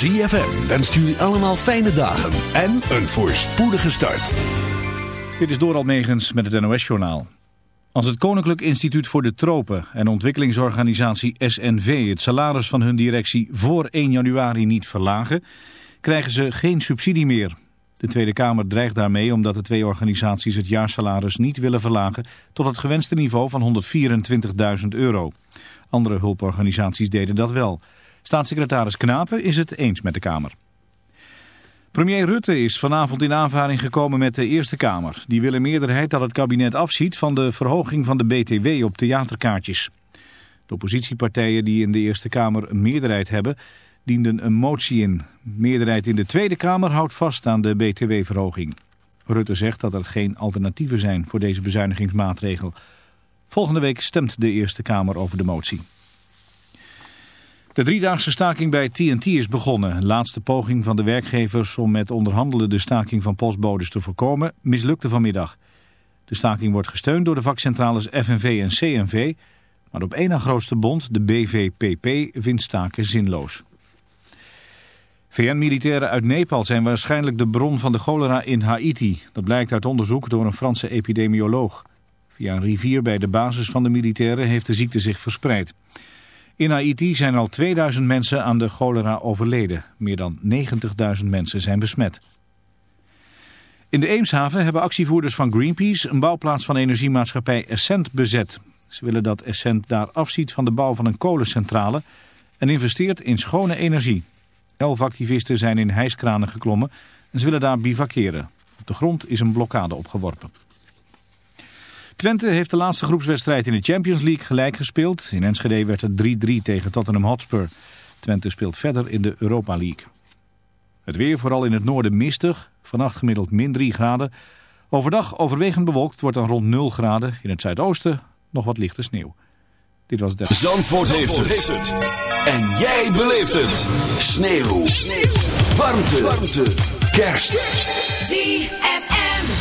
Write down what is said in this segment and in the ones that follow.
ZFM wenst jullie allemaal fijne dagen en een voorspoedige start. Dit is Doral Megens met het NOS-journaal. Als het Koninklijk Instituut voor de Tropen en ontwikkelingsorganisatie SNV het salaris van hun directie voor 1 januari niet verlagen, krijgen ze geen subsidie meer. De Tweede Kamer dreigt daarmee omdat de twee organisaties het jaarsalaris niet willen verlagen tot het gewenste niveau van 124.000 euro. Andere hulporganisaties deden dat wel. Staatssecretaris Knapen is het eens met de Kamer. Premier Rutte is vanavond in aanvaring gekomen met de Eerste Kamer. Die wil een meerderheid dat het kabinet afziet van de verhoging van de BTW op theaterkaartjes. De oppositiepartijen die in de Eerste Kamer een meerderheid hebben, dienden een motie in. meerderheid in de Tweede Kamer houdt vast aan de BTW-verhoging. Rutte zegt dat er geen alternatieven zijn voor deze bezuinigingsmaatregel. Volgende week stemt de Eerste Kamer over de motie. De driedaagse staking bij TNT is begonnen. Laatste poging van de werkgevers om met onderhandelen de staking van postbodes te voorkomen mislukte vanmiddag. De staking wordt gesteund door de vakcentrales FNV en CNV, maar op één na grootste bond, de BVPP, vindt staken zinloos. VN-militairen uit Nepal zijn waarschijnlijk de bron van de cholera in Haiti. Dat blijkt uit onderzoek door een Franse epidemioloog. Via een rivier bij de basis van de militairen heeft de ziekte zich verspreid. In Haiti zijn al 2000 mensen aan de cholera overleden. Meer dan 90.000 mensen zijn besmet. In de Eemshaven hebben actievoerders van Greenpeace een bouwplaats van energiemaatschappij Essent bezet. Ze willen dat Essent daar afziet van de bouw van een kolencentrale en investeert in schone energie. Elf activisten zijn in hijskranen geklommen en ze willen daar bivakeren. Op de grond is een blokkade opgeworpen. Twente heeft de laatste groepswedstrijd in de Champions League gelijk gespeeld. In Enschede werd het 3-3 tegen Tottenham Hotspur. Twente speelt verder in de Europa League. Het weer vooral in het noorden mistig. Vannacht gemiddeld min 3 graden. Overdag overwegend bewolkt wordt dan rond 0 graden. In het zuidoosten nog wat lichte sneeuw. Dit was het. Zandvoort, heeft, het. En jij beleeft het. Sneeuw. sneeuw. Warmte. Warmte. Kerst. ZFM.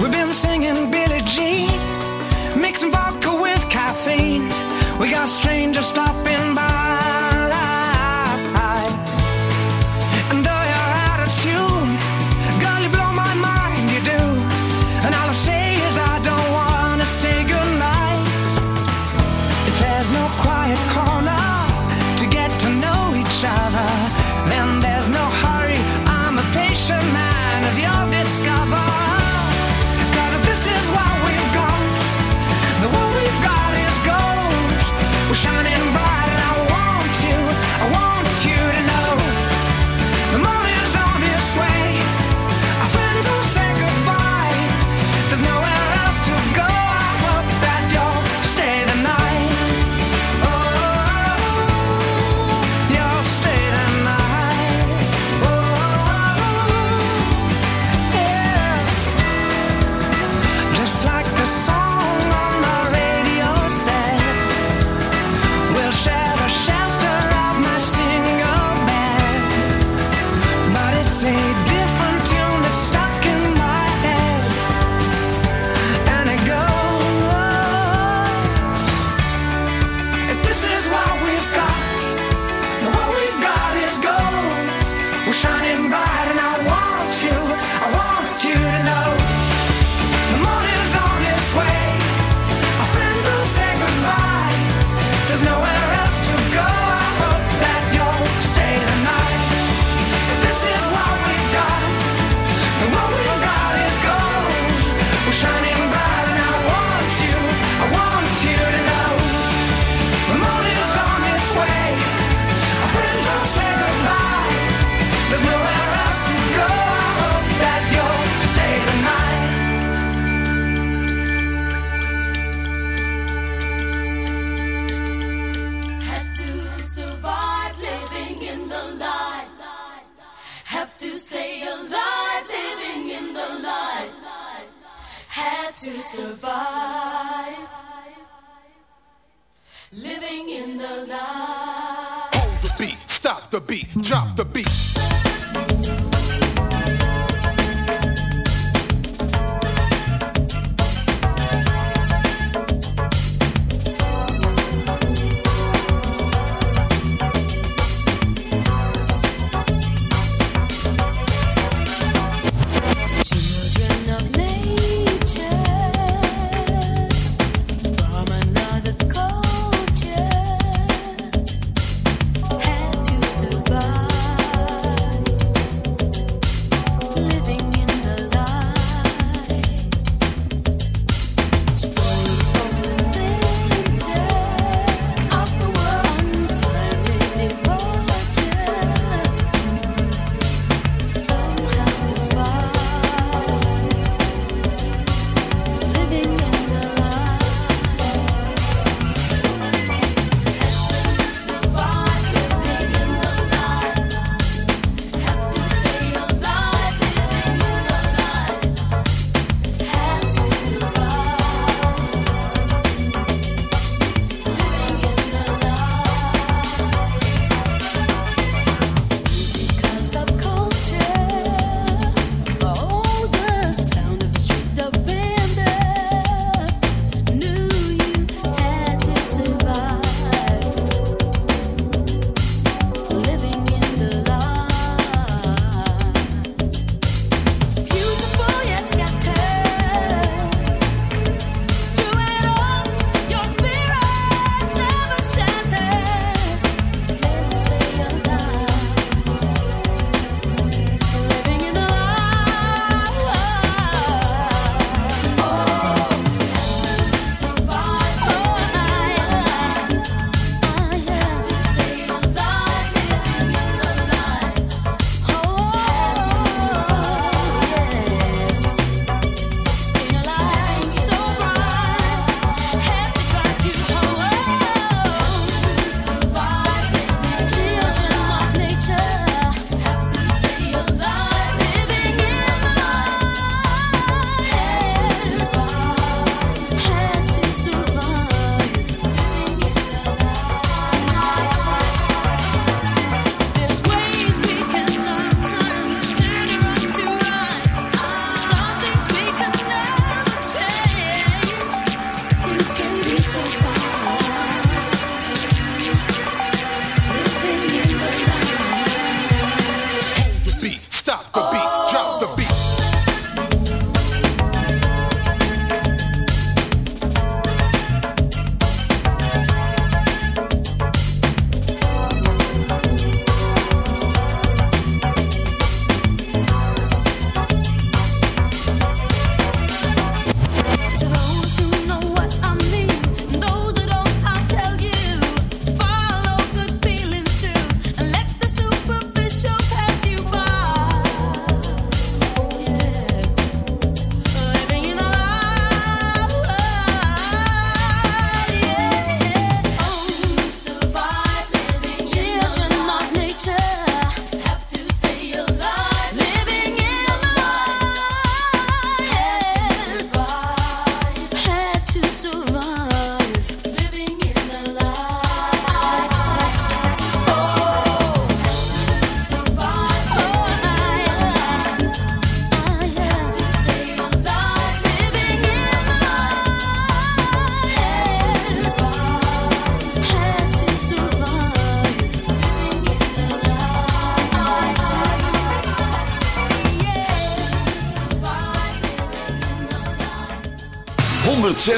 We've been singing Billie Jean, mixing vodka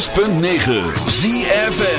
106.9 ZFN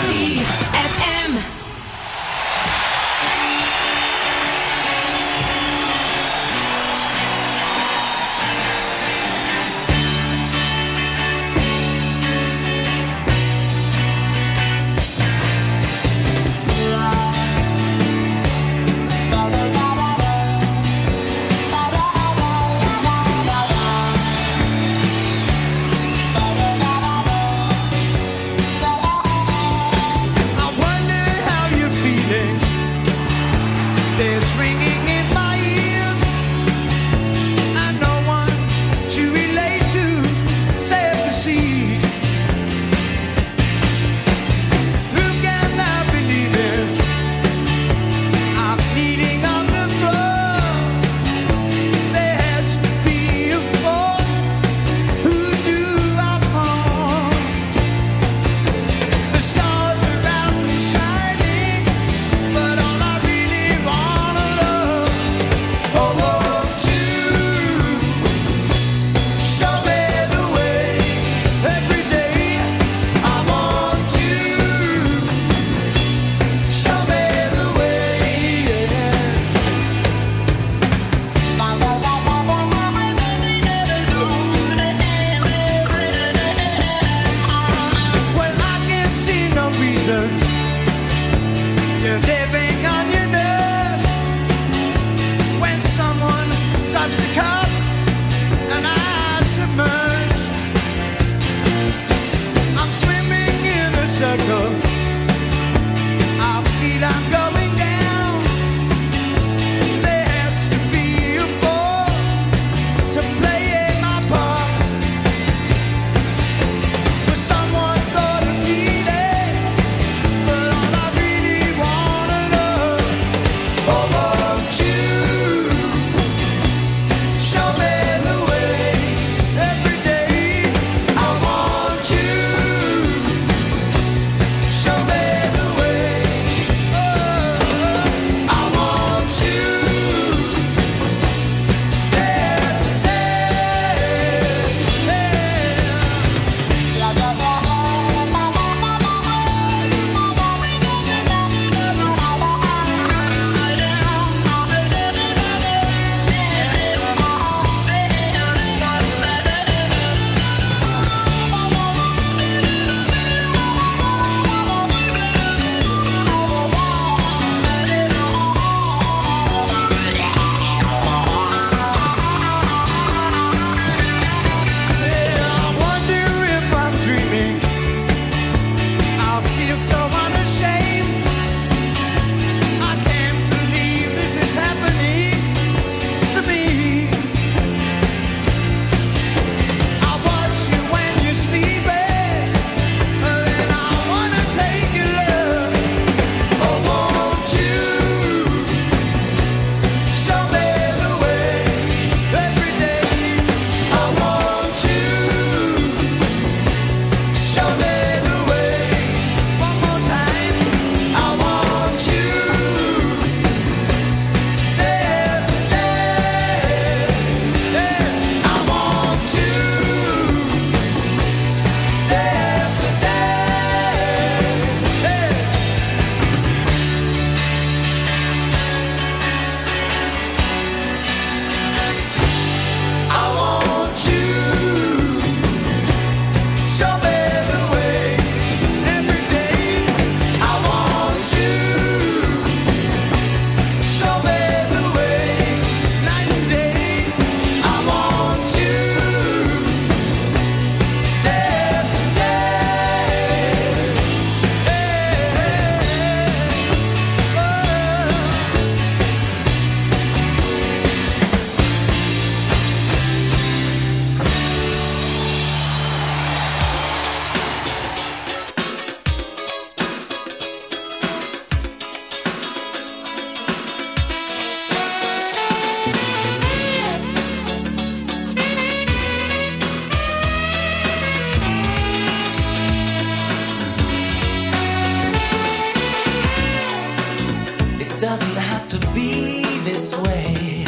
doesn't have to be this way.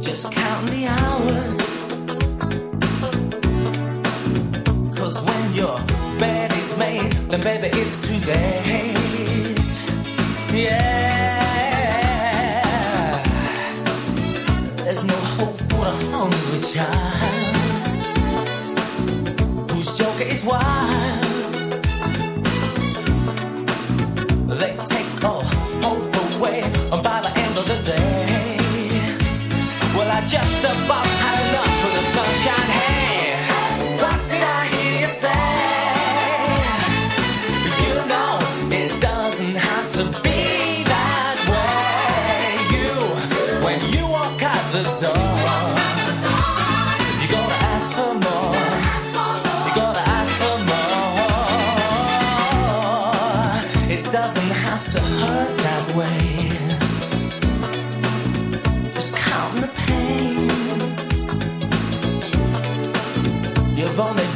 Just count the hours. Cause when your bed is made, then baby, it's too late. Yeah. va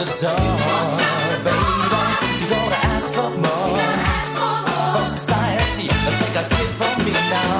the door, baby. You gonna ask for more from society. Take a tip from me now.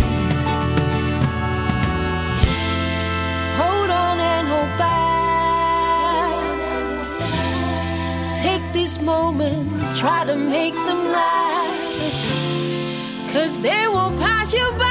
These moments, try to make them last. Cause they will pass you by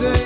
day.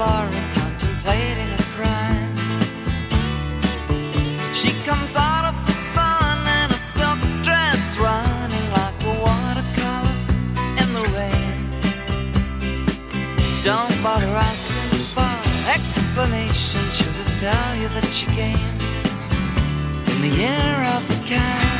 Contemplating a crime. She comes out of the sun in a silk dress Running like a watercolor in the rain. Don't bother asking for explanation She'll just tell you that she came In the year of the cat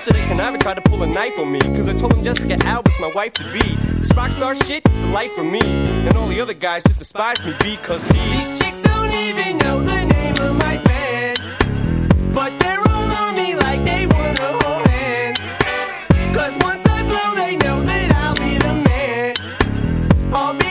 Yesterday, Kuniva tried to pull a knife on me. Cause I told him Jessica Alba's my wife to be. This rock star shit is a life for me. And all the other guys just despise me because these chicks don't even know the name of my band. But they're all on me like they wanna hold hands. Cause once I blow, they know that I'll be the man. All because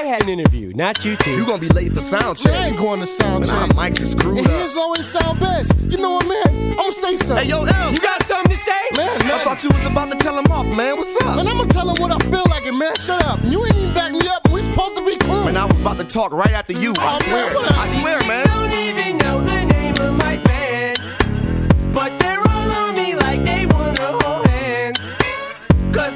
had an interview, not you two. You gonna be late for sound check. Man, I ain't going to sound Man, our check. mics is screwed And up. his always sound best. You know what, man? I'm gonna say something. Hey, yo, M. You got something to say? man, I thought you was about to tell him off, man. What's up? Man, I'm gonna tell him what I feel like, and man, shut up. You ain't even back me up. And we supposed to be cool. Man, I was about to talk right after you. I Oh, swear. man. I swear, chicks man. don't even know the name of my band. But they're all on me like they wanna hold hands. Cause